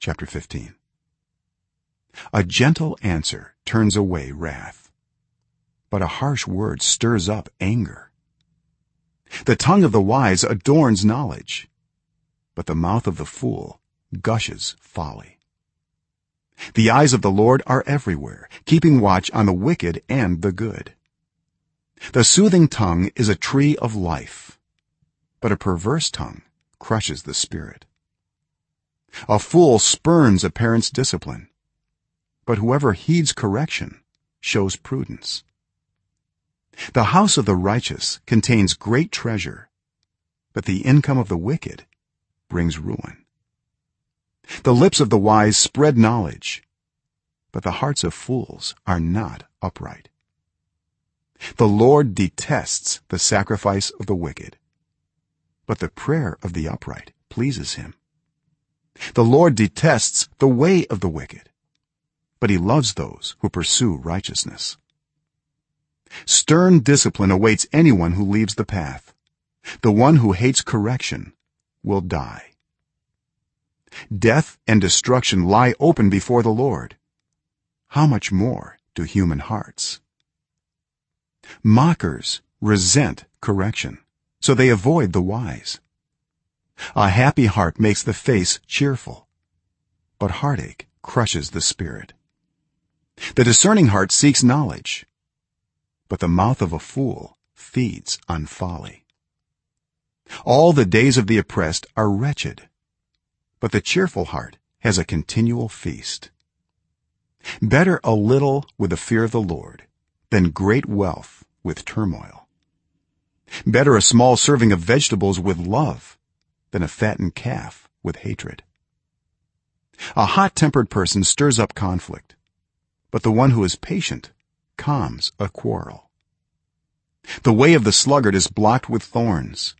chapter 15 a gentle answer turns away wrath but a harsh word stirs up anger. The tongue of the wise adorns knowledge but the mouth of the fool gushes folly. The eyes of the lord are everywhere keeping watch on the wicked and the good. The soothing tongue is a tree of life but a perverse tongue crushes the spirit a fool spurns a parent's discipline. But whoever heeds correction shows prudence. The house of the righteous contains great treasure but the income of the wicked brings ruin. The lips of the wise spread knowledge but the hearts of fools are not upright. The lord detests the sacrifice of the wicked but the prayer of the upright pleases him the lord detests the way of the wicked but he loves those who pursue righteousness. Stern discipline awaits anyone who leaves the path. The one who hates correction will die. Death and destruction lie open before the lord. How much more do human hearts? Mockers resent correction so they avoid the wise a happy heart makes the face cheerful but heartache crushes the spirit. The discerning heart seeks knowledge but the mouth of a fool feeds on folly. All the days of the oppressed are wretched but the cheerful heart has a continual feast. Better a little with the fear of the lord than great wealth with turmoil. Better a small serving of vegetables with love than a fattened calf with hatred. A hot-tempered person stirs up conflict but the one who is patient calms a quarrel. The way of the sluggard is blocked with thorns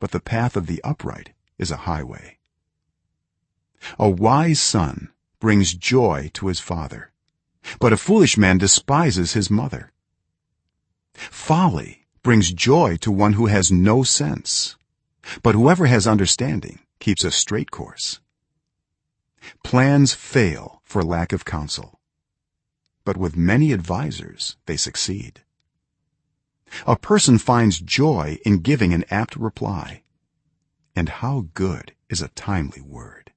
but the path of the upright is a highway. A wise son brings joy to his father but a foolish man despises his mother. Folly brings joy to one who has no sense but whoever has understanding keeps a straight course. Plans fail for lack of counsel but with many advisers they succeed. A person finds joy in giving an apt reply and how good is a timely word.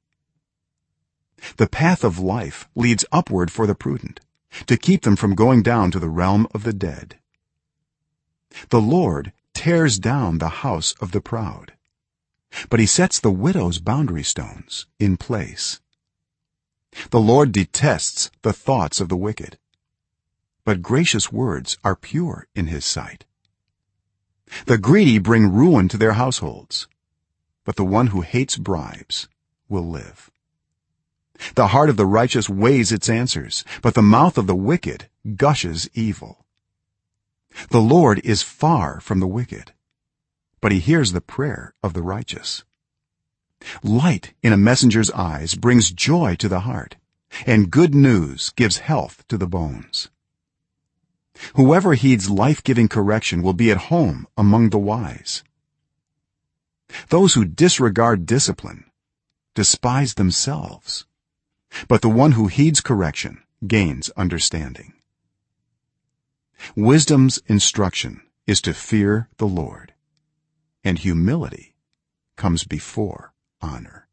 The path of life leads upward for the prudent to keep them from going down to the realm of the dead. The lord tears down the house of the proud but he sets the widow's boundary stones in place. The lord detests the thoughts of the wicked but gracious words are pure in his sight. The greedy bring ruin to their households but the one who hates bribes will live. The heart of the righteous weighs its answers but the mouth of the wicked gushes evil. The lord is far from the wicked but he hears the prayer of the righteous. Light in a messenger's eyes brings joy to the heart and good news gives health to the bones. Whoever heeds life-giving correction will be at home among the wise. Those who disregard discipline despise themselves but the one who heeds correction gains understanding. Wisdom's instruction is to fear the lord and humility comes before honor